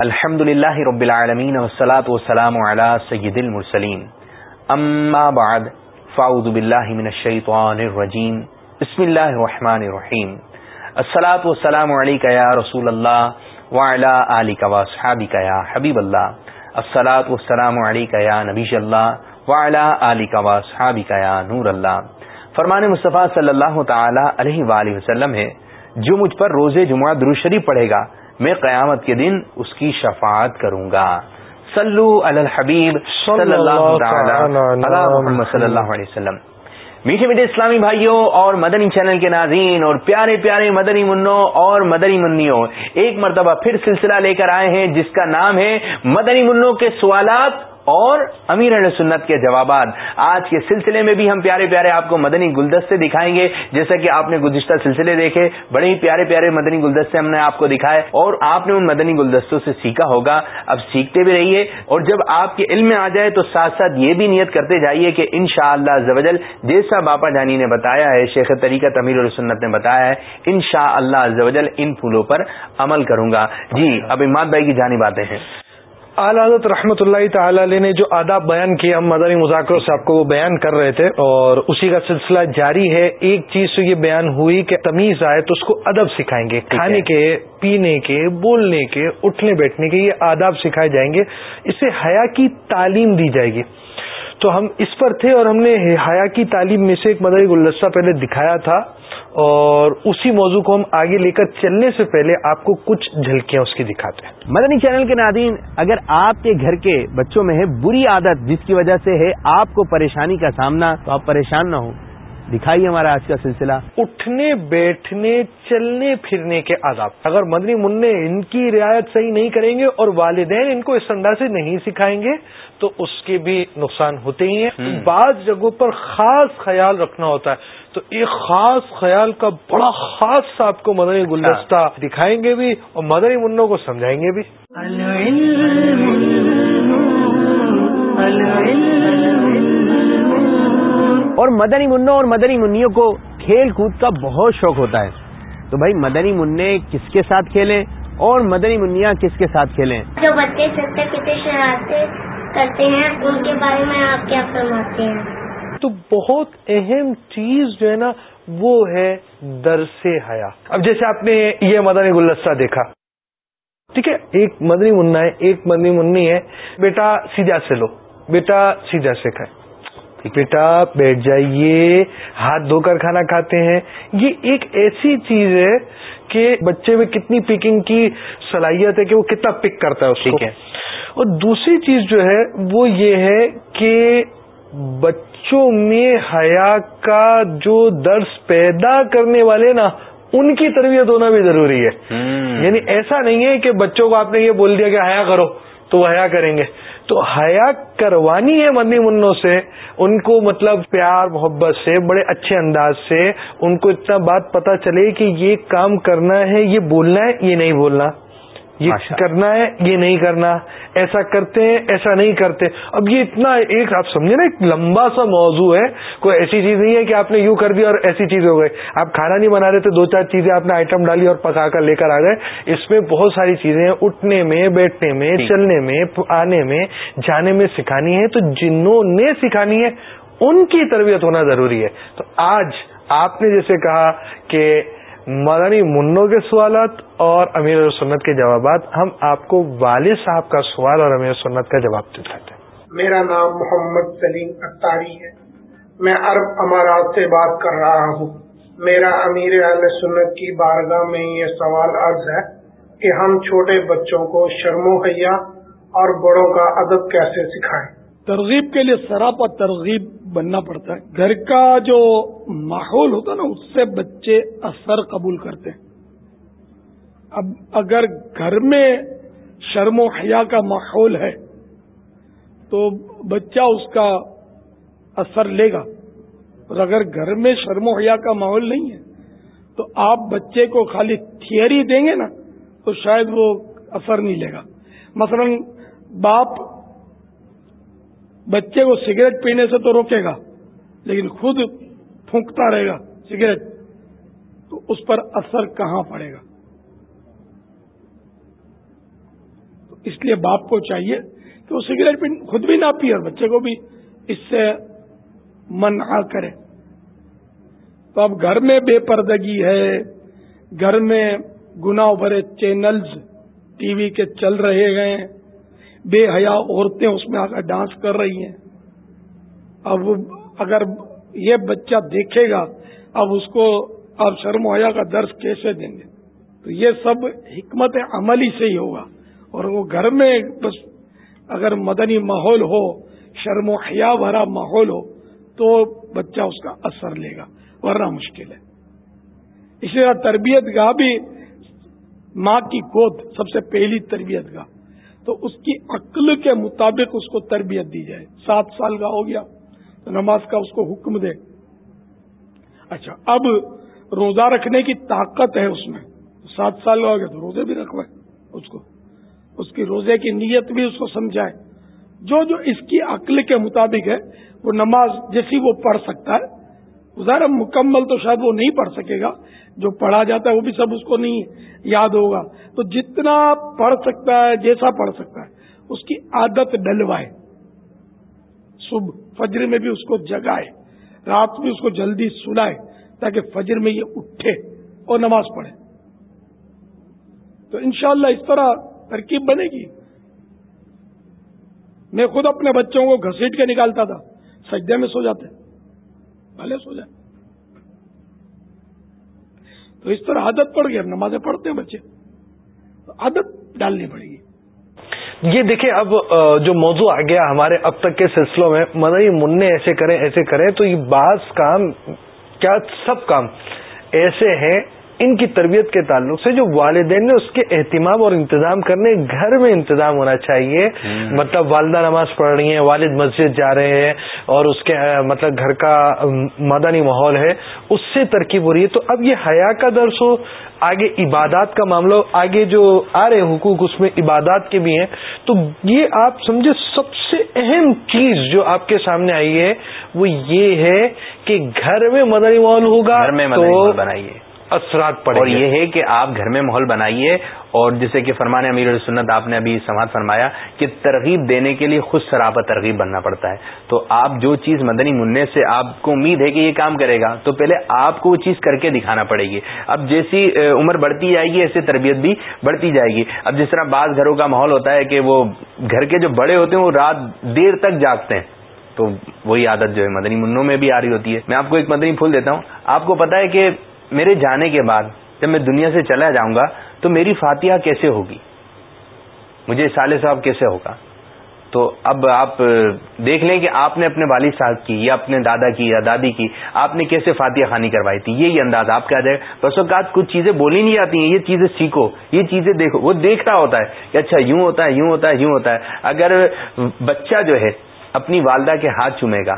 الحمد للہ رب العالمین والصلاة والسلام على سید المرسلین. اما بعد، فاعوذ باللہ من الشیطان الرجیم. بسم اللہ الرحمن الرحیم. الصلاة والسلام علیکہ یا رسول اللہ وعلا آلکہ واصحابکہ یا حبیب اللہ. الصلاة والسلام علیکہ یا نبی اللہ وعلا آلکہ واصحابکہ یا نور اللہ. فرمان مصطفیٰ صلی اللہ تعالی علیہ وآلہ وسلم ہے، جو مجھ پر روز جمعہ درود شریف پڑھے گا میں قیامت کے دن اس کی شفاعت کروں گا۔ صلو علی الحبیب صلی اللہ محمد صلی اللہ علیہ وسلم۔ میٹھے میٹھے اسلامی بھائیوں اور مدنی چینل کے ناظرین اور پیارے پیارے مدنی منوں اور مدنی منیوں ایک مرتبہ پھر سلسلہ لے کر آئے ہیں جس کا نام ہے مدنی منوں کے سوالات۔ اور امیر سنت کے جوابات آج کے سلسلے میں بھی ہم پیارے پیارے آپ کو مدنی گلدستے دکھائیں گے، جیسا کہ آپ نے گزشتہ سلسلے دیکھے، بڑے ہی پیارے پیارے مدنی گلدستے ہم نے آپ کو دکھائے اور آپ نے ان مدنی گلدستوں سے سیکھا ہوگا۔ اب سیکھتے بھی رہیے اور جب آپ کے علم میں آ جائے تو ساتھ ساتھ یہ بھی نیت کرتے جائیے کہ ان شاء اللہ زوجل جیسا باپا جانی نے بتایا ہے، شیخ طریقہ تمیر السنت نے بتایا ہے ان شاء اللہ زوجل ان پھولوں پر عمل کروں گا۔ جی اب اماد بھائی کی جانی باتیں ہیں۔ اعلی حضرت رحمۃ اللہ تعالی علیہ نے جو آداب بیان کیے ہم مدنی مذاکروں سے آپ کو وہ بیان کر رہے تھے اور اسی کا سلسلہ جاری ہے۔ ایک چیز تو یہ بیان ہوئی کہ تمیز آئے تو اس کو ادب سکھائیں گے۔ کھانے کے پینے کے بولنے کے اٹھنے بیٹھنے کے یہ آداب سکھائے جائیں گے۔ اسے حیا کی تعلیم دی جائے گی۔ تو ہم اس پر تھے اور ہم نے حیا کی تعلیم میں سے ایک مدنی گلدستہ پہلے دکھایا تھا اور اسی موضوع کو ہم آگے لے کر چلنے سے پہلے آپ کو کچھ جھلکیاں اس کی دکھاتے ہیں۔ مدنی چینل کے نادین اگر آپ کے گھر کے بچوں میں ہے بری عادت جس کی وجہ سے ہے آپ کو پریشانی کا سامنا تو آپ پریشان نہ ہوں۔ دکھائیے ہمارا آج کا سلسلہ۔ اٹھنے بیٹھنے چلنے پھرنے کے آداب۔ اگر مدنی منع ان کی رعایت صحیح نہیں کریں گے اور والدین ان کو اس انداز سے نہیں سکھائیں گے تو اس کے بھی نقصان ہوتے ہی ہیں۔ بعض جگہوں پر خاص خیال رکھنا ہوتا ہے۔ تو ایک خاص خیال کا بڑا خاص آپ کو مدنی گلدستہ دکھائیں گے بھی اور مدنی منوں کو سمجھائیں گے بھی۔ اور مدنی منوں اور مدنی منوں کو کھیل کود کا بہت شوق ہوتا ہے۔ تو بھائی مدنی منع کس کے ساتھ کھیلیں اور مدنی منیا کس کے ساتھ کھیلیں؟ جو بچے چھوٹے کتنے شرارتیں کرتے ہیں ان کے بارے میں آپ کیا فرماتے ہیں؟ تو بہت اہم چیز جو ہے نا وہ ہے درس حیا اب جیسے آپ نے یہ مدنی گلدستہ دیکھا۔ ٹھیک ہے ایک مدنی منا ہے ایک مدنی منی ہے بیٹا سیدھا سے لو بیٹا سیدھا سے کھائے۔ بیٹا بیٹھ جائیے ہاتھ دھو کر کھانا کھاتے ہیں۔ یہ ایک ایسی چیز ہے کہ بچے میں کتنی پکنگ کی صلاحیت ہے کہ وہ کتنا پک کرتا ہے اس کو۔ اور دوسری چیز جو ہے وہ یہ ہے کہ بچوں میں حیا کا جو درس پیدا کرنے والے نا ان کی تربیت ہونا بھی ضروری ہے۔ یعنی ایسا نہیں ہے کہ بچوں کو آپ نے یہ بول دیا کہ حیا کرو تو وہ حیا کریں گے۔ تو حیا کروانی ہے مدنی منوں سے ان کو مطلب پیار محبت سے بڑے اچھے انداز سے ان کو اتنا بات پتا چلے کہ یہ کام کرنا ہے یہ بولنا ہے یہ نہیں بولنا۔ یہ کرنا ہے یہ نہیں کرنا ایسا کرتے ہیں ایسا نہیں کرتے۔ اب یہ اتنا ایک آپ سمجھے نا ایک لمبا سا موضوع ہے۔ کوئی ایسی چیز نہیں ہے کہ آپ نے یوں کر دیا اور ایسی چیز ہو گئی۔ آپ کھانا نہیں بنا رہے تھے دو چار چیزیں آپ نے آئٹم ڈالی اور پکا کر لے کر آ گئے۔ اس میں بہت ساری چیزیں اٹھنے میں بیٹھنے میں چلنے میں آنے میں جانے میں سکھانی ہے۔ تو جنہوں نے سکھانی ہے ان کی تربیت ہونا ضروری ہے۔ تو آج آپ نے جیسے کہا کہ مدنی منوں کے سوالات اور امیر سنت کے جوابات ہم آپ کو والد صاحب کا سوال اور امیر سنت کا جواب دکھاتے ہیں۔ میرا نام محمد سلیم اختاری ہے۔ میں عرب امارات سے بات کر رہا ہوں۔ میرا امیر علیہ سنت کی بارگاہ میں یہ سوال عرض ہے کہ ہم چھوٹے بچوں کو شرم و حیا اور بڑوں کا ادب کیسے سکھائیں؟ ترغیب کے لیے سراپا ترغیب بننا پڑتا ہے۔ گھر کا جو ماحول ہوتا ہے نا، اس سے بچے اثر قبول کرتے ہیں۔ اب اگر گھر میں شرم و حیا کا ماحول ہے، تو بچہ اس کا اثر لے گا۔ اور اگر گھر میں شرم و حیا کا ماحول نہیں ہے، تو آپ بچے کو خالی تھیئری دیں گے نا، تو شاید وہ اثر نہیں لے گا۔ مثلا باپ بچے کو سگریٹ پینے سے تو روکے گا، لیکن خود پھونکتا رہے گا سگریٹ، تو اس پر اثر کہاں پڑے گا؟ تو اس لیے باپ کو چاہیے کہ وہ سگریٹ خود بھی نہ پیے اور بچے کو بھی اس سے منع کرے۔ تو اب گھر میں بے پردگی ہے، گھر میں گنا بھرے چینلز ٹی وی کے چل رہے ہیں۔ بے حیا عورتیں اس میں آ کر ڈانس کر رہی ہیں۔ اب اگر یہ بچہ دیکھے گا، اب اس کو اب شرم حیا کا درس کیسے دیں گے؟ تو یہ سب حکمت عملی سے ہی ہوگا۔ اور وہ گھر میں بس اگر مدنی ماحول ہو، شرم و حیا بھرا ماحول ہو، تو بچہ اس کا اثر لے گا، ورنہ مشکل ہے۔ اسی طرح تربیت گاہ بھی ماں کی گود سب سے پہلی تربیت گاہ۔ تو اس کی عقل کے مطابق اس کو تربیت دی جائے۔ سات سال کا ہو گیا، تو نماز کا اس کو حکم دے۔ اچھا اب روزہ رکھنے کی طاقت ہے اس میں۔ سات سال کا ہو گیا، تو روزے بھی رکھوائے اس کو۔ اس کی روزے کی نیت بھی اس کو سمجھائے۔ جو جو اس کی عقل کے مطابق ہے، وہ نماز جیسی وہ پڑھ سکتا ہے ظاہر مکمل تو شاید وہ نہیں پڑھ سکے گا، جو پڑھا جاتا ہے وہ بھی سب اس کو نہیں یاد ہوگا۔ تو جتنا پڑھ سکتا ہے، جیسا پڑھ سکتا ہے، اس کی عادت ڈلوائے۔ صبح فجر میں بھی اس کو جگائے، رات میں اس کو جلدی سلائے، تاکہ فجر میں یہ اٹھے اور نماز پڑھے۔ تو انشاءاللہ اس طرح ترکیب بنے گی۔ میں خود اپنے بچوں کو گھسیٹ کے نکالتا تھا، سجدے میں سو جاتے۔ بھلے سو جائے۔ تو اس طرح عادت پڑ گئی اب نمازیں پڑھتے ہیں بچے۔ تو عادت ڈالنی پڑے گی۔ یہ دیکھیں اب جو موضوع آ گیا ہمارے اب تک کے سلسلوں میں مدنی منع ایسے کریں ایسے کریں تو یہ بعض کام کیا سب کام ایسے ہیں ان کی تربیت کے تعلق سے جو والدین نے اس کے اہتمام اور انتظام کرنے گھر میں انتظام ہونا چاہیے۔ مطلب والدہ نماز پڑھ رہی ہیں والد مسجد جا رہے ہیں اور اس کے مطلب گھر کا مدنی ماحول ہے اس سے ترکیب ہو رہی ہے۔ تو اب یہ حیا کا درس ہو آگے عبادات کا معاملہ آگے جو آ رہے حقوق اس میں عبادات کے بھی ہیں۔ تو یہ آپ سمجھے سب سے اہم چیز جو آپ کے سامنے آئی ہے وہ یہ ہے کہ گھر میں مدنی ماحول ہوگا گھر میں مدنی ماحول بنائیے۔ اثرات پڑے اور یہ ہے کہ آپ گھر میں ماحول بنائیے اور جسے کہ فرمانے امیر السنت آپ نے ابھی سماعت فرمایا کہ ترغیب دینے کے لیے خود سراپا ترغیب بننا پڑتا ہے۔ تو آپ جو چیز مدنی منع سے آپ کو امید ہے کہ یہ کام کرے گا تو پہلے آپ کو وہ چیز کر کے دکھانا پڑے گی۔ اب جیسی عمر بڑھتی جائے گی ایسے تربیت بھی بڑھتی جائے گی۔ اب جس طرح بعض گھروں کا ماحول ہوتا ہے کہ وہ گھر کے جو بڑے ہوتے ہیں وہ رات دیر تک جاگتے ہیں۔ تو وہی عادت جو ہے مدنی منوں میں بھی آ رہی ہوتی ہے۔ میں آپ کو ایک مدنی پھول دیتا ہوں۔ آپ کو پتا ہے کہ میرے جانے کے بعد جب میں دنیا سے چلا جاؤں گا تو میری فاتحہ کیسے ہوگی؟ مجھے سالے صاحب کیسے ہوگا؟ تو اب آپ دیکھ لیں کہ آپ نے اپنے والد صاحب کی یا اپنے دادا کی یا دادی کی آپ نے کیسے فاتحہ خانی کروائی تھی؟ یہی انداز آپ کا جائے بس اوقات کچھ چیزیں بولی نہیں جاتی ہیں، یہ چیزیں سیکھو، یہ چیزیں دیکھو۔ وہ دیکھتا ہوتا ہے کہ اچھا یوں ہوتا ہے، یوں ہوتا ہے، یوں ہوتا ہے۔ اگر بچہ جو ہے اپنی والدہ کے ہاتھ چومے گا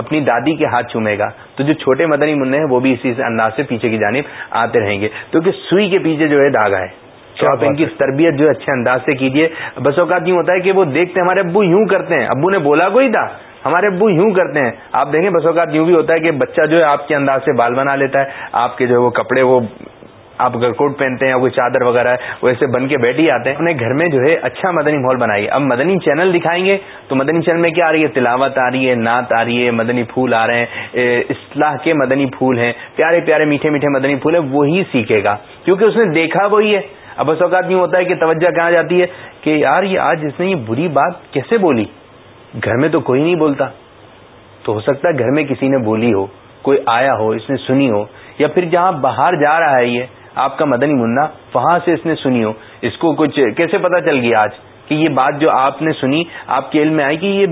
اپنی دادی کے ہاتھ چومے گا تو جو چھوٹے مدنی منع ہیں وہ بھی اسی انداز سے پیچھے کی جانب آتے رہیں گے۔ کیونکہ سوئی کے پیچھے جو ہے داغا ہے تو آپ ان کی تربیت جو اچھے انداز سے کیجیے بس اوقات یوں ہوتا ہے کہ وہ دیکھتے ہیں ہمارے ابو یوں کرتے ہیں۔ ابو نے بولا کوئی تھا؟ ہمارے ابو یوں کرتے ہیں۔ آپ دیکھیں بس اوقات یوں بھی ہوتا ہے کہ بچہ جو ہے آپ کے انداز سے بال بنا لیتا ہے۔ آپ کے جو ہے وہ کپڑے وہ آپ اگر کوٹ پہنتے ہیں یا کوئی چادر وغیرہ ہے، وہ ایسے بن کے بیٹھ ہی آتے ہیں۔ اپنے گھر میں جو ہے اچھا مدنی ماحول بنائیے اب مدنی چینل دکھائیں گے تو مدنی چینل میں کیا آ رہی ہے؟ تلاوت آ رہی ہے، نعت آ رہی ہے، مدنی پھول آ رہے ہیں۔ اصلاح کے مدنی پھول ہیں۔ پیارے پیارے میٹھے میٹھے مدنی پھول ہیں، وہی سیکھے گا۔ کیونکہ اس نے دیکھا وہی ہے۔ اب بس اوقات یوں ہوتا ہے کہ توجہ کہاں جاتی ہے؟ کہ یار، یہ آج اس نے یہ بری بات کیسے بولی؟ گھر میں تو کوئی نہیں بولتا۔ تو ہو سکتا ہے گھر میں کسی نے بولی ہو، کوئی آیا ہو، اس نے سنی ہو، یا پھر جہاں باہر جا رہا ہے یہ آپ کا مدنی منا وہاں سے اس نے سنی ہو۔ اس کو کچھ کیسے پتا چل گیا آج کہ یہ بات جو آپ نے سنی، آپ کے علم میں آئی کہ یہ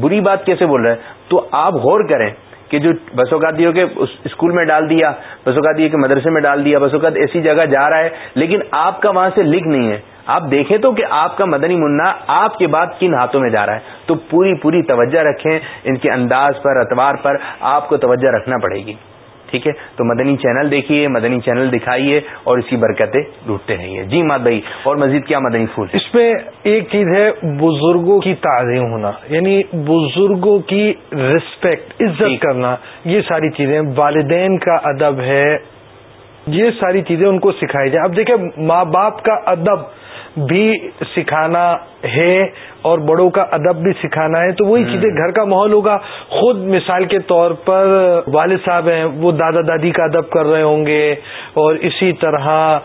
بری بات کیسے بول رہا ہے تو آپ غور کریں کہ جو بسوں کا دیو کہ اسکول میں ڈال دیا بسوں کا دیو کہ مدرسے میں ڈال دیا بسوں کا ایسی جگہ جا رہا ہے، لیکن آپ کا وہاں سے لکھ نہیں ہے۔ آپ دیکھیں تو کہ آپ کا مدنی منا آپ کے بعد کن ہاتھوں میں جا رہا ہے۔ تو پوری پوری توجہ رکھیں، ان کے انداز پر اتوار پر آپ کو توجہ رکھنا پڑے گی۔ ٹھیک ہے؟ تو مدنی چینل دیکھیے مدنی چینل دکھائیے اور اسی برکتیں ڈھونڈتے رہیے۔ جی مات بھائی اور مزید کیا مدنی پھول اس میں ایک چیز ہے بزرگوں کی تعظیم ہونا یعنی بزرگوں کی رسپیکٹ عزت جی۔ کرنا یہ ساری چیزیں۔ والدین کا ادب ہے یہ ساری چیزیں ان کو سکھائی جائیں۔ اب دیکھیں ماں باپ کا ادب بھی سکھانا ہے اور بڑوں کا ادب بھی سکھانا ہے تو وہی چیزیں گھر کا ماحول ہوگا۔ خود مثال کے طور پر والد صاحب ہیں وہ دادا دادی کا ادب کر رہے ہوں گے اور اسی طرح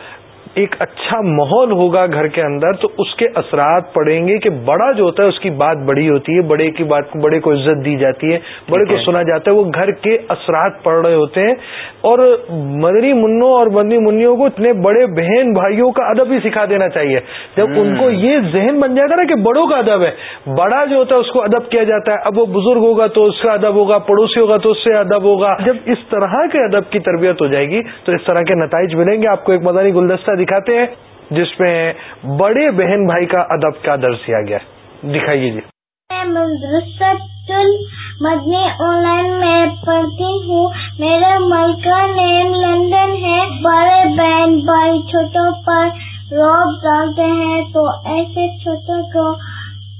ایک اچھا ماحول ہوگا گھر کے اندر تو اس کے اثرات پڑیں گے کہ بڑا جو ہوتا ہے اس کی بات بڑی ہوتی ہے بڑے کی بات کو بڑے کو عزت دی جاتی ہے بڑے کو سنا جاتا ہے وہ گھر کے اثرات پڑ رہے ہوتے ہیں۔ اور مدنی منوں اور مدنی منوں کو اتنے بڑے بہن بھائیوں کا ادب بھی سکھا دینا چاہیے۔ جب ان کو یہ ذہن بن جائے گا نا کہ بڑوں کا ادب ہے بڑا جو ہوتا ہے اس کو ادب کیا جاتا ہے۔ اب وہ بزرگ ہوگا تو اس کا ادب ہوگا پڑوسی ہوگا تو اس سے ادب ہوگا۔ جب اس طرح کے ادب کی تربیت ہو جائے گی تو اس طرح کے نتائج ملیں گے۔ آپ کو ایک مدنی گلدستہ دکھاتے ہیں جس میں بڑے بہن بھائی کا ادب کا درج کیا گیا دکھائیے جی۔ مدنی آن لائن میں پڑھتی ہوں۔ میرے ملک کا نیم لندن ہے۔ بڑے بہن بھائی چھوٹوں پر روب ڈالتے ہیں۔ تو ایسے چھوٹوں کو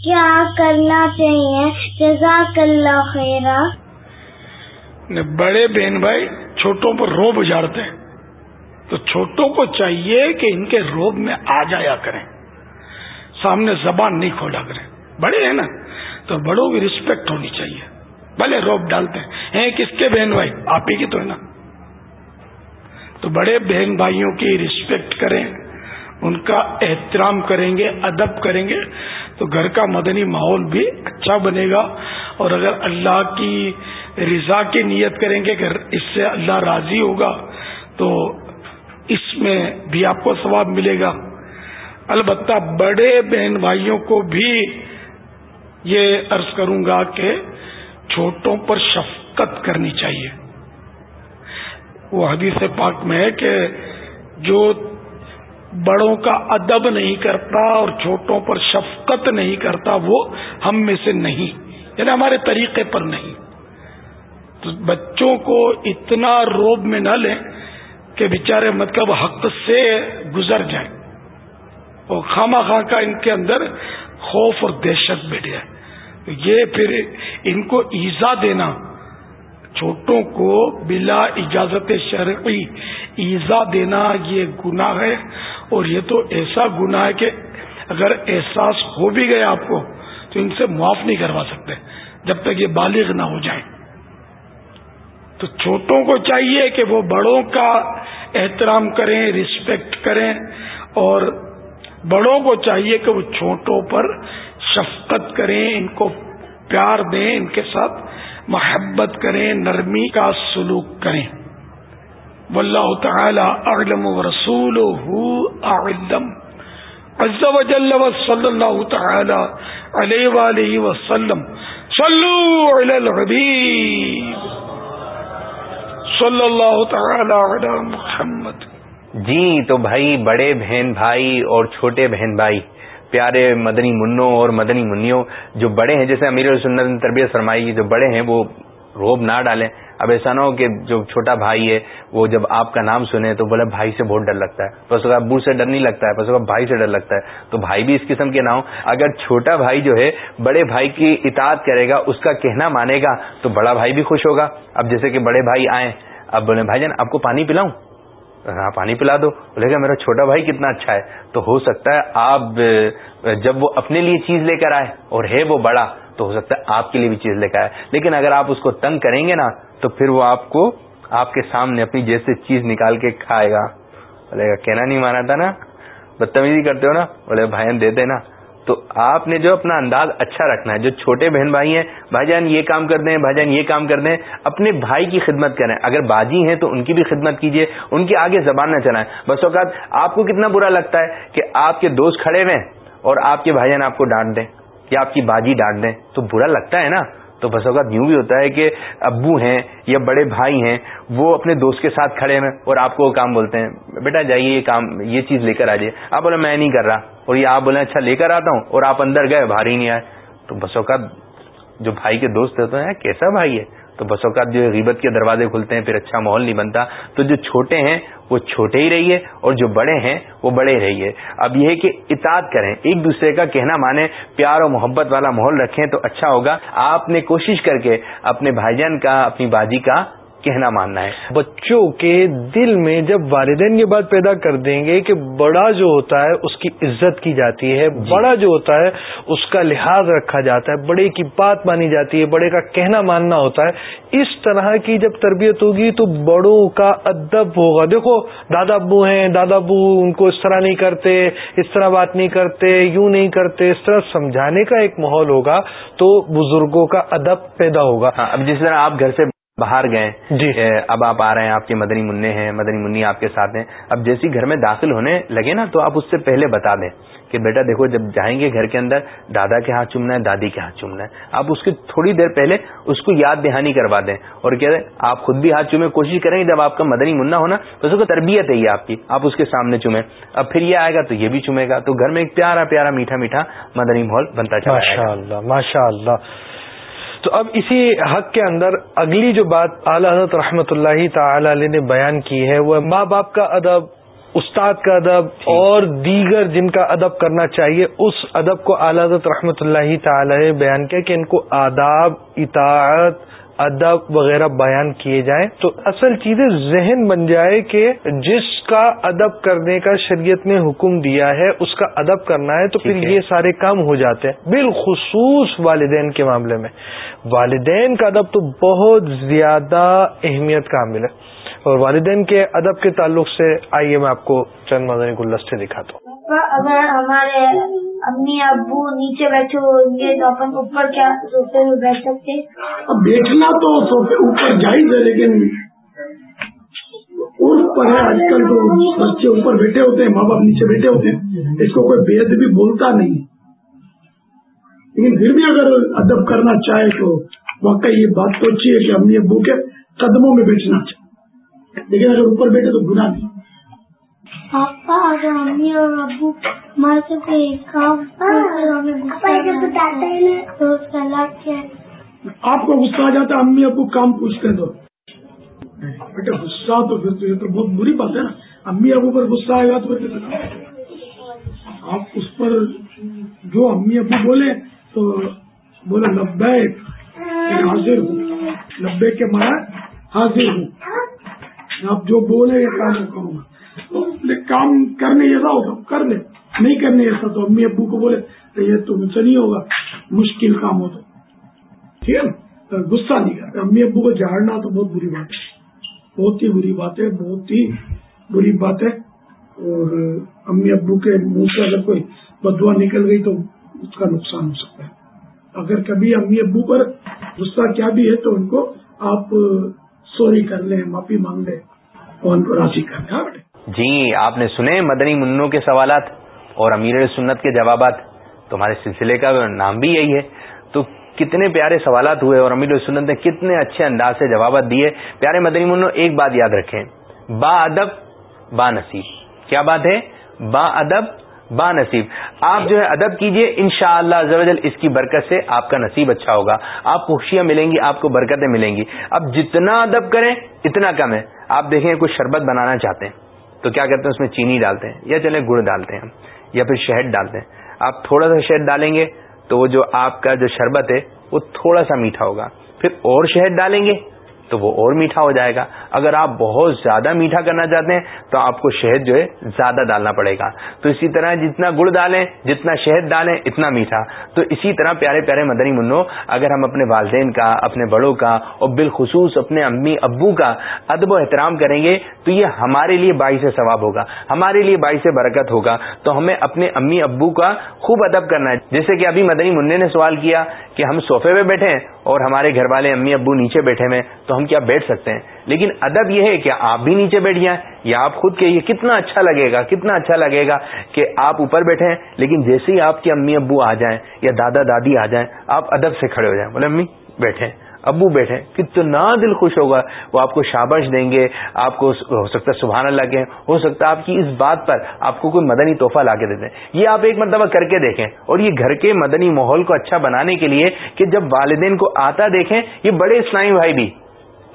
کیا کرنا چاہیے؟ جزاک اللہ خیرہ۔ بڑے بہن بھائی چھوٹوں پر روب اجاڑتے ہیں۔ تو چھوٹوں کو چاہیے کہ ان کے روب میں آ جایا کریں۔ سامنے زبان نہیں کھولا کریں۔ بڑے ہیں نا، تو بڑوں کی رسپیکٹ ہونی چاہیے۔ بھلے روب ڈالتے ہیں۔ کس کے بہن بھائی؟ آپ ہی کی تو ہے نا۔ تو بڑے بہن بھائیوں کی رسپیکٹ کریں۔ ان کا احترام کریں گے، ادب کریں گے۔ تو گھر کا مدنی ماحول بھی اچھا بنے گا۔ اور اگر اللہ کی رضا کی نیت کریں گے کہ اس سے اللہ راضی ہوگا، تو اس میں بھی آپ کو ثواب ملے گا۔ البتہ بڑے بہن بھائیوں کو بھی یہ عرض کروں گا کہ چھوٹوں پر شفقت کرنی چاہیے۔ وہ حدیث پاک میں ہے کہ جو بڑوں کا ادب نہیں کرتا اور چھوٹوں پر شفقت نہیں کرتا وہ ہم میں سے نہیں یعنی ہمارے طریقے پر نہیں۔ تو بچوں کو اتنا روب میں نہ لیں کہ بیچارے مطلب حق سے گزر جائیں اور خامہ خاں کا ان کے اندر خوف اور دہشت بیٹھ جائے یہ پھر ان کو ایزا دینا، چھوٹوں کو بلا اجازت شرعی ایزا دینا، یہ گناہ ہے۔ اور یہ تو ایسا گناہ ہے کہ اگر احساس ہو بھی گیا آپ کو، تو ان سے معاف نہیں کروا سکتے جب تک یہ بالغ نہ ہو جائیں۔ تو چھوٹوں کو چاہیے کہ وہ بڑوں کا احترام کریں رسپیکٹ کریں اور بڑوں کو چاہیے کہ وہ چھوٹوں پر شفقت کریں، ان کو پیار دیں، ان کے ساتھ محبت کریں، نرمی کا سلوک کریں۔ واللہ تعالی اعلم و رسول اعلم عز و جل و صلی اللہ تعالی علیہ وآلہ وسلم۔ صلو علی الحبیب صلی اللہ تعالی علی محمد. جی تو بھائی، بڑے بہن بھائی اور چھوٹے بہن بھائی، پیارے مدنی منوں اور مدنی منوں جو بڑے ہیں، جیسے امیر سنت نے تربیت فرمائی، جو بڑے ہیں، وہ روب نہ ڈالیں۔ اب ایسا نہ ہو کہ جو چھوٹا بھائی ہے، وہ جب آپ کا نام سنے تو بولے، بھائی سے بہت ڈر لگتا ہے۔ بس ابو سے ڈر نہیں لگتا ہے۔ بس بھائی سے ڈر لگتا ہے۔ تو بھائی بھی اس قسم کے نہ ہو اگر چھوٹا بھائی جو ہے، بڑے بھائی کی اطاعت کرے گا، اس کا کہنا مانے گا، تو بڑا بھائی بھی خوش ہوگا۔ اب جیسے کہ بڑے بھائی آئیں اب بولے، بھائی جان، آپ کو پانی پلاؤں؟ ہاں پانی پلا دو۔ بولے گا میرا چھوٹا بھائی کتنا اچھا ہے۔ تو ہو سکتا ہے آپ جب وہ اپنے لیے چیز لے کر آئے اور ہے وہ بڑا، تو ہو سکتا ہے آپ کے لیے بھی چیز لے کر آئے۔ لیکن اگر آپ اس کو تنگ کریں گے نا تو پھر وہ آپ کو آپ کے سامنے اپنی جیسے چیز نکال کے کھائے گا۔ بولے گا، کہنا نہیں مانا تھا نا؟ بدتمیزی کرتے ہو نا؟ بولے بھائی دے دے نا تو آپ نے جو اپنا انداز اچھا رکھنا ہے، جو چھوٹے بہن بھائی ہیں، بھائی جان یہ کام کر دیں، بھائی جان یہ کام کر دیں، اپنے بھائی کی خدمت کریں۔ اگر باجی ہیں تو ان کی بھی خدمت کیجیے ان کی آگے زبان نہ چلائیں۔ بس اوقات آپ کو کتنا برا لگتا ہے کہ آپ کے دوست کھڑے ہوئے اور آپ کے بھائی جان آپ کو ڈانٹ دیں، یا آپ کی باجی ڈانٹ دیں، تو برا لگتا ہے نا؟ تو بس اوقات یوں بھی ہوتا ہے کہ ابو ہیں یا بڑے بھائی ہیں، وہ اپنے دوست کے ساتھ کھڑے ہیں اور آپ کو وہ کام بولتے ہیں، بیٹا جائیے یہ کام، یہ چیز لے کر آ جائیے۔ آپ بولے، میں نہیں کر رہا۔ اور یہ آپ بولے اچھا لے کر آتا ہوں اور آپ اندر گئے، باہر ہی نہیں آئے۔ تو بس اوقات جو بھائی کے دوست ہوتے ہیں، کیسا بھائی ہے؟ تو بس اوقات جو غیبت کے دروازے کھلتے ہیں، پھر اچھا ماحول نہیں بنتا۔ تو جو چھوٹے ہیں، وہ چھوٹے ہی رہیے اور جو بڑے ہیں، وہ بڑے رہیے۔ اب یہ ہے کہ اطاعت کریں۔ ایک دوسرے کا کہنا مانے پیار اور محبت والا ماحول رکھیں تو اچھا ہوگا۔ آپ نے کوشش کر کے اپنے بھائی جان کا، اپنی باجی کا کہنا ماننا ہے۔ بچوں کے دل میں جب والدین یہ بات پیدا کر دیں گے کہ بڑا جو ہوتا ہے اس کی عزت کی جاتی ہے۔ جی۔ بڑا جو ہوتا ہے اس کا لحاظ رکھا جاتا ہے۔ بڑے کی بات مانی جاتی ہے بڑے کا کہنا ماننا ہوتا ہے۔ اس طرح کی جب تربیت ہوگی تو بڑوں کا ادب ہوگا۔ دیکھو دادا ابو ہیں دادا ابو ان کو اس طرح نہیں کرتے اس طرح بات نہیں کرتے یوں نہیں کرتے۔ اس طرح سمجھانے کا ایک ماحول ہوگا تو بزرگوں کا ادب پیدا ہوگا۔ ہاں اب جس طرح آپ گھر سے باہر گئے جی۔ اب آپ آ رہے ہیں آپ کے مدنی منع ہیں مدنی منی آپ کے ساتھ ہیں۔ اب جیسی گھر میں داخل ہونے لگے نا تو آپ اس سے پہلے بتا دیں کہ بیٹا دیکھو جب جائیں گے گھر کے اندر دادا کے ہاتھ چومنا ہے دادی کے ہاتھ چومنا ہے۔ آپ اس کی تھوڑی دیر پہلے اس کو یاد دہانی کروا دیں اور کہہ رہے آپ خود بھی ہاتھ چومے کوشش کریں گے جب آپ کا مدنی منا ہونا تو اس کو تربیت ہے یہ آپ کی آپ اس کے سامنے چومیں۔ اب پھر یہ آئے گا تو یہ بھی چومے گا۔ تو گھر میں ایک پیارا پیارا میٹھا میٹھا مدنی ماحول بنتا چلا ماشاء اللہ ماشاء اللہ تو اب اسی حق کے اندر اگلی جو بات اعلی حضرت رحمۃ اللہ تعالی علیہ نے بیان کی ہے وہ ماں باپ کا ادب استاد کا ادب اور دیگر جن کا ادب کرنا چاہیے اس ادب کو اعلی حضرت رحمۃ اللہ تعالی نے بیان کیا کہ ان کو آداب اطاعت ادب وغیرہ بیان کیے جائیں تو اصل چیزیں ذہن بن جائے کہ جس کا ادب کرنے کا شریعت نے حکم دیا ہے اس کا ادب کرنا ہے تو پھر یہ سارے کام ہو جاتے ہیں۔ بالخصوص والدین کے معاملے میں۔ والدین کا ادب تو بہت زیادہ اہمیت کا حامل ہے۔ اور والدین کے ادب کے تعلق سے آئیے میں آپ کو چند مدنی گلدستے دکھاتا ہوں۔ اگر ہمارے امی ابو نیچے بیٹھے ہوں گے تو اپن اوپر کیا سوفے میں بیٹھ سکتے اب بیٹھنا تو سوفے اوپر جائز ہے لیکن عرف پر ہے آج کل تو بچے اوپر بیٹھے ہوتے ہیں، ماں باپ نیچے بیٹھے ہوتے ہیں۔ اس کو کوئی بےد بھی بولتا نہیں۔ لیکن پھر بھی اگر ادب کرنا چاہے تو واقعی یہ بات تو اچھی ہے کہ امی ابو کے قدموں میں بیٹھنا چاہیے۔ لیکن اگر اوپر بیٹھے تو گناہ نہیں۔ پاپا اگر امی اور ابو کام تو سلا کیا آپ کو غصہ آ جاتا ہے امی ابو کام پوچھتے ہیں تو بیٹا غصہ تو پھر تو یہ تو بہت بری بات ہے نا امی ابو پر غصہ آئے گا تو پھر کیسے کام آپ اس پر جو امی ابو بولے تو بولے لبیک میں حاضر ہوں لبے کے مانا حاضر ہوں آپ جو بولے یہ کام کروں گا تو کام کرنے جیسا ہوتا کر لے نہیں کرنے جیسا تو امی ابو کو بولے تو یہ تو مجھ سے نہیں ہوگا، مشکل کام ہو تو۔ ٹھیک ہے نا؟ غصہ نہیں کرتے امی ابو کو جھاڑنا تو بہت بری بات ہے۔ بہت ہی بری بات ہے، بہت ہی بری بات ہے۔ اور امی ابو کے منہ سے اگر کوئی بدوا نکل گئی تو اس کا نقصان ہو سکتا ہے۔ اگر کبھی امی ابو پر غصہ کیا بھی ہے تو ان کو آپ سوری کر لیں، معافی مانگ لیں اور ان کو راضی کر لیں۔ ہاں بیٹے؟ جی آپ نے سنے مدنی منوں کے سوالات اور امیر سنت کے جوابات۔ تمہارے سلسلے کا نام بھی یہی ہے۔ تو کتنے پیارے سوالات ہوئے اور امیر سنت نے کتنے اچھے انداز سے جوابات دیے۔ پیارے مدنی منو ایک بات یاد رکھیں۔ با ادب، با نصیب۔ کیا بات ہے؟ با ادب، با نصیب۔ آپ جو ہے ادب کیجیے ان شاء اللہ اس کی برکت سے آپ کا نصیب اچھا ہوگا۔ آپ خوشیاں ملیں گی، آپ کو برکتیں ملیں گی۔ اب جتنا ادب کریں، اتنا کم ہے۔ آپ دیکھیں کچھ شربت بنانا چاہتے ہیں۔ تو کیا کرتے ہیں اس میں چینی ڈالتے ہیں یا چلے گڑ ڈالتے ہیں یا پھر شہد ڈالتے ہیں۔ آپ تھوڑا سا شہد ڈالیں گے تو وہ جو آپ کا جو شربت ہے وہ تھوڑا سا میٹھا ہوگا۔ پھر اور شہد ڈالیں گے تو وہ اور میٹھا ہو جائے گا۔ اگر آپ بہت زیادہ میٹھا کرنا چاہتے ہیں، تو آپ کو شہد جو ہے زیادہ ڈالنا پڑے گا۔ تو اسی طرح جتنا گڑ ڈالیں، جتنا شہد ڈالیں، اتنا میٹھا۔ تو اسی طرح پیارے پیارے مدنی منو اگر ہم اپنے والدین کا، اپنے بڑوں کا اور بالخصوص اپنے امی، ابو کا ادب و احترام کریں گے، تو یہ ہمارے لیے باعث ثواب ہوگا۔ ہمارے لیے باعث برکت ہوگا۔ تو ہمیں اپنے امی، ابو کا خوب ادب کرنا ہے۔ جیسے کہ ابھی مدنی منع نے سوال کیا کہ ہم صوفے پہ بیٹھے ہیں اور ہمارے گھر والے امی ابو نیچے بیٹھے ہوئے تو ہم کیا بیٹھ سکتے ہیں؟ لیکن ادب یہ ہے کہ آپ بھی نیچے بیٹھ جائیں یا آپ خود کہیے کتنا اچھا لگے گا، کتنا اچھا لگے گا کہ آپ اوپر بیٹھے ہیں، لیکن جیسے ہی آپ کے امی ابو آ جائیں یا دادا دادی آ جائیں، آپ ادب سے کھڑے ہو جائیں، بولے، امی بیٹھے ابو بیٹھے کتنا دل خوش ہوگا۔ وہ آپ کو شابش دیں گے، آپ کو ہو سکتا ہے سبحان اللہ کے ہو سکتا ہے آپ کی اس بات پر آپ کو کوئی مدنی تحفہ لا کے دیتے ہیں یہ آپ ایک مرتبہ کر کے دیکھیں اور یہ گھر کے مدنی ماحول کو اچھا بنانے کے لیے کہ جب والدین کو آتا دیکھیں، یہ بڑے اسلامی بھائی بھی،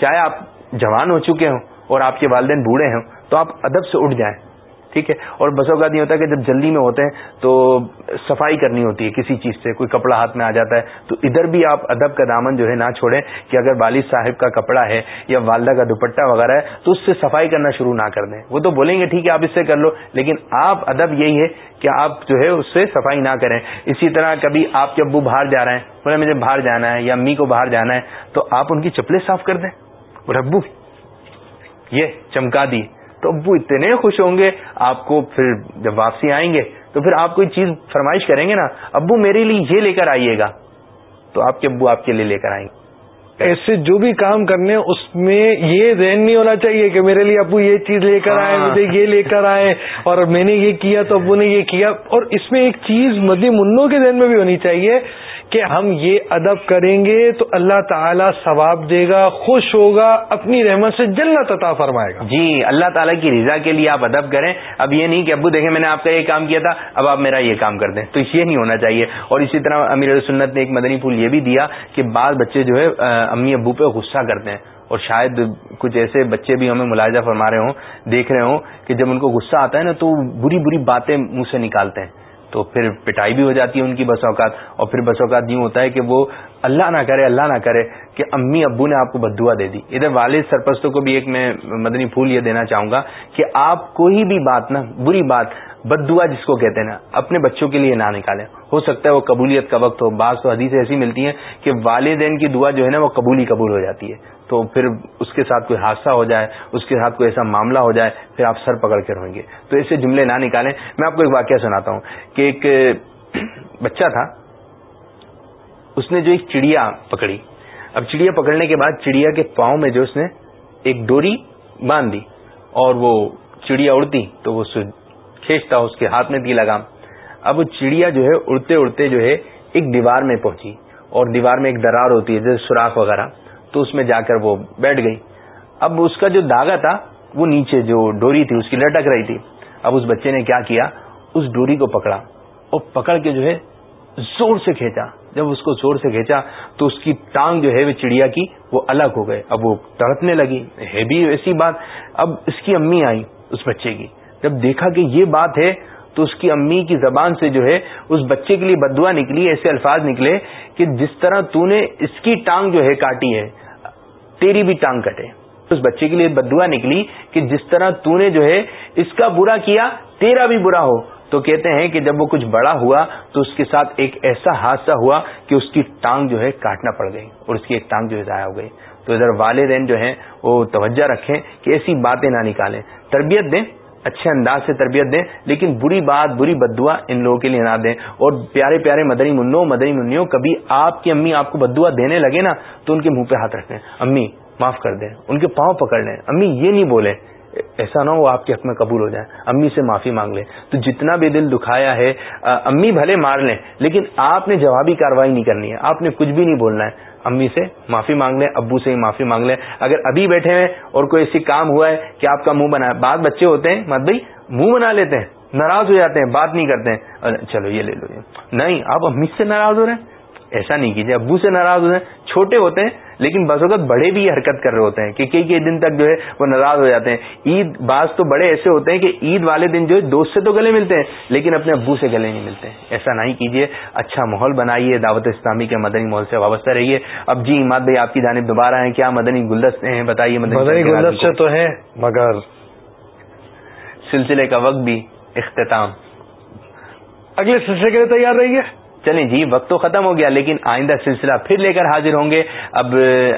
چاہے آپ جوان ہو چکے ہوں اور آپ کے والدین بوڑھے ہوں، تو آپ ادب سے اٹھ جائیں۔ ٹھیک ہے؟ اور بسوں کا نہیں ہوتا کہ جب جلدی میں ہوتے ہیں تو صفائی کرنی ہوتی ہے کسی چیز سے، کوئی کپڑا ہاتھ میں آ جاتا ہے، تو ادھر بھی آپ ادب کا دامن جو ہے نہ چھوڑیں کہ اگر والد صاحب کا کپڑا ہے یا والدہ کا دوپٹہ وغیرہ ہے تو اس سے صفائی کرنا شروع نہ کر دیں۔ وہ تو بولیں گے ٹھیک ہے آپ اس سے کر لو، لیکن آپ ادب یہی ہے کہ آپ جو ہے اس سے صفائی نہ کریں۔ اسی طرح کبھی آپ کے ابو باہر جا رہے ہیں، بولے مجھے باہر جانا ہے یا امی کو باہر جانا ہے، تو آپ ان کی چپلیں صاف کر دیں۔ اور ابو یہ چمکا دی۔ تو ابو اتنے خوش ہوں گے، آپ کو پھر جب واپسی آئیں گے، تو پھر آپ کوئی چیز فرمائش کریں گے نا، ابو میرے لیے یہ لے کر آئیے گا۔ تو آپ کے ابو آپ کے لیے لے کر آئیں گے۔ ایسے جو بھی کام کرنے اس میں یہ ذہن نہیں ہونا چاہیے کہ میرے لیے ابو یہ چیز لے کر آئے ہاں۔ مجھے یہ لے کر آئے اور میں نے یہ کیا تو ابو نے یہ کیا۔ اور اس میں ایک چیز مدی منوں کے ذہن میں بھی ہونی چاہیے کہ ہم یہ ادب کریں گے تو اللہ تعالیٰ ثواب دے گا خوش ہوگا اپنی رحمت سے جنت عطا فرمائے گا۔ جی اللہ تعالیٰ کی رضا کے لیے آپ ادب کریں۔ اب یہ نہیں کہ ابو دیکھیں میں نے آپ کا یہ کام کیا تھا اب آپ میرا یہ کام کر دیں۔ تو یہ نہیں ہونا چاہیے۔ اور اسی طرح امیر سنت نے ایک مدنی پھول یہ بھی دیا کہ بعض بچے جو ہے امی ابو پہ غصہ کرتے ہیں اور شاید کچھ ایسے بچے بھی ہمیں ملاحظہ فرما رہے ہوں، دیکھ رہے ہوں کہ جب ان کو غصہ آتا ہے نا تو بری بری باتیں منہ سے نکالتے ہیں۔ تو پھر پٹائی بھی ہو جاتی ہے ان کی بس اوقات، اور پھر بس اوقات یوں ہوتا ہے کہ وہ اللہ نہ کرے، اللہ نہ کرے کہ امی ابو نے آپ کو بدوا دے دی۔ ادھر والد سرپرستوں کو بھی ایک میں مدنی پھول یہ دینا چاہوں گا کہ آپ کوئی بھی بات نا بری بات بد دعا جس کو کہتے ہیں نا، اپنے بچوں کے لیے نہ نکالیں۔ ہو سکتا ہے وہ قبولیت کا وقت ہو، بعض تو حدیث ایسی ملتی ہیں کہ والدین کی دعا جو ہے نا، وہ قبولی قبول ہو جاتی ہے۔ تو پھر اس کے ساتھ کوئی حادثہ ہو جائے، اس کے ساتھ کوئی ایسا معاملہ ہو جائے، پھر آپ سر پکڑ کے رہیں گے۔ تو ایسے جملے نہ نکالیں۔ میں آپ کو ایک واقعہ سناتا ہوں کہ ایک بچہ تھا، اس نے جو ایک چڑیا پکڑی۔ اب چڑیا پکڑنے کے بعد چڑیا کے پاؤں میں جو اس نے ایک ڈوری باندھ دی اور وہ چڑیا اڑتی تو وہ کھینچتا اس کے ہاتھ میں دی لگام اب وہ چڑیا جو ہے اڑتے اڑتے جو ہے ایک دیوار میں پہنچی اور دیوار میں ایک درار ہوتی ہے، جیسے سوراخ وغیرہ۔ تو اس میں جا کر وہ بیٹھ گئی۔ اب اس کا جو داغا تھا، وہ نیچے جو ڈوری تھی، اس کی لٹک رہی تھی۔ اب اس بچے نے کیا کیا؟ اس ڈوری کو پکڑا اور پکڑ کے جو ہے زور سے کھینچا۔ جب اس کو زور سے کھینچا تو اس کی ٹانگ جو ہے وہ چڑیا کی، وہ الگ ہو گئے۔ اب وہ تڑپنے لگی۔ ہے بھی ایسی بات۔ اب اس کی امی آئی اس بچے کی۔ جب دیکھا کہ یہ بات ہے تو اس کی امی کی زبان سے جو ہے اس بچے کے لیے بدوا نکلی، ایسے الفاظ نکلے کہ جس طرح تو نے اس کی ٹانگ جو ہے کاٹی ہے، تیری بھی ٹانگ کٹے۔ اس بچے کے لیے بدوا نکلی کہ جس طرح تو نے جو ہے اس کا برا کیا، تیرا بھی برا ہو۔ تو کہتے ہیں کہ جب وہ کچھ بڑا ہوا تو اس کے ساتھ ایک ایسا حادثہ ہوا کہ اس کی ٹانگ جو ہے کاٹنا پڑ گئی اور اس کی ایک ٹانگ جو ہے ضائع ہو گئی۔ تو ادھر والدین جو ہیں وہ توجہ رکھیں کہ ایسی باتیں نہ نکالیں۔ تربیت دیں۔ اچھے انداز سے تربیت دیں، لیکن بری بات، بری بدوا ان لوگوں کے لیے نہ دیں۔ اور پیارے پیارے مدنی منو مدنی منوں کبھی آپ کی امی آپ کو بدوا دینے لگے نا، تو ان کے منہ پہ ہاتھ رکھیں امی، معاف کر دیں۔ ان کے پاؤں پکڑ لیں۔ امی، یہ نہیں بولے ایسا نہ ہو آپ کے حق میں قبول ہو جائے امی سے معافی مانگ لیں۔ تو جتنا بھی دل دکھایا ہے، امی بھلے مار لیں، لیکن آپ نے جوابی کاروائی نہیں کرنی ہے۔ آپ نے کچھ بھی نہیں بولنا ہے۔ امی سے معافی مانگ لیں، ابو سے ہی معافی مانگ لیں۔ اگر ابھی بیٹھے ہیں اور کوئی ایسی کام ہوا ہے کہ آپ کا منہ بنا، بعض بچے ہوتے ہیں، مت بھائی، منہ بنا لیتے ہیں، ناراض ہو جاتے ہیں، بات نہیں کرتے ہیں۔ اچھا، چلو یہ لے لو نہیں، آپ امی سے ناراض ہو رہے ہیں؟ ایسا نہیں کیجیے ابو سے ناراض ہوتے ہیں چھوٹے ہوتے ہیں لیکن بس وقت بڑے بھی حرکت کر رہے ہوتے ہیں کہ کئی کئی دن تک جو ہے وہ ناراض ہو جاتے ہیں۔ عید بعض تو بڑے ایسے ہوتے ہیں کہ عید والے دن جو ہے دوست سے تو گلے ملتے ہیں لیکن اپنے ابو سے گلے نہیں ملتے ہیں۔ ایسا نہیں کیجیے اچھا ماحول بنائیے دعوت اسلامی کے مدنی ماحول سے وابستہ رہیے۔ اب جی اماد بھائی آپ کی جانب دوبارہ ہیں کیا مدنی گلدستے ہیں؟ بتائیے مدنی گلدستے تو ہیں مگر سلسلے کا وقت بھی اختتام۔ اگلے سلسلے کے لیے تیار رہیے۔ چلیں جی وقت تو ختم ہو گیا، لیکن آئندہ سلسلہ پھر لے کر حاضر ہوں گے۔ اب،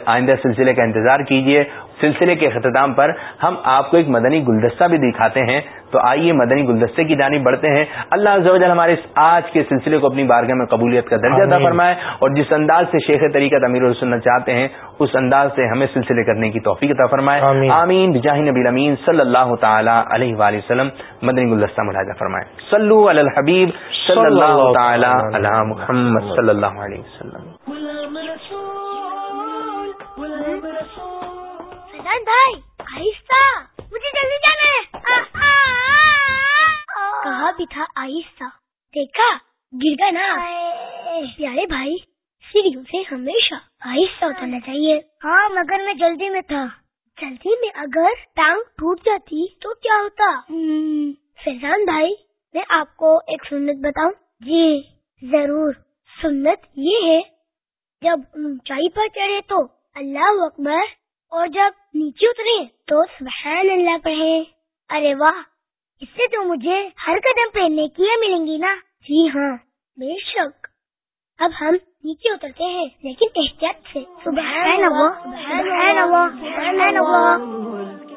آئندہ سلسلے کا انتظار کیجیے سلسلے کے اختتام پر ہم آپ کو ایک مدنی گلدستہ بھی دکھاتے ہیں۔ تو آئیے مدنی گلدستے کی جانب بڑھتے ہیں۔ اللہ عز و جل ہمارے آج کے سلسلے کو اپنی بارگاہ میں قبولیت کا درجہ ادا فرمائے اور جس انداز سے شیخ طریقہ امیر سننا چاہتے ہیں اس انداز سے ہمیں سلسلے کرنے کی توفیق عطا فرمائے۔ آمین۔ بجاہ نبی امین صلی اللہ تعالی علیہ وآلہ وسلم۔ مدنی گلدستہ ملاحظہ فرمائے۔ صلو علی الحبیب صلی اللہ تعالی علی محمد صلی اللہ علیہ وسلم۔ بھائی آہستہ مجھے جلدی جانا ہے۔ کہا بھی تھا آہستہ؟ دیکھا گر گیا نا۔ پیارے بھائی سیڑھیوں سے ہمیشہ آہستہ اترنا چاہیے۔ ہاں مگر میں جلدی میں تھا۔ جلدی میں اگر ٹانگ ٹوٹ جاتی تو کیا ہوتا؟ فیضان بھائی میں آپ کو ایک سنت بتاؤں۔ جی۔ ضرور سنت یہ ہے جب اونچائی پر چڑھے تو اللہ اکبر اور جب نیچے اترے تو سبحان اللہ پڑھے۔ ارے واہ، اس سے تو مجھے ہر قدم پہ نیکیاں ملیں گی نا؟ جی ہاں بے شک۔ اب ہم نیچے اترتے ہیں، لیکن احتیاط سے۔ سبحان اللہ سبحان اللہ سبحان اللہ۔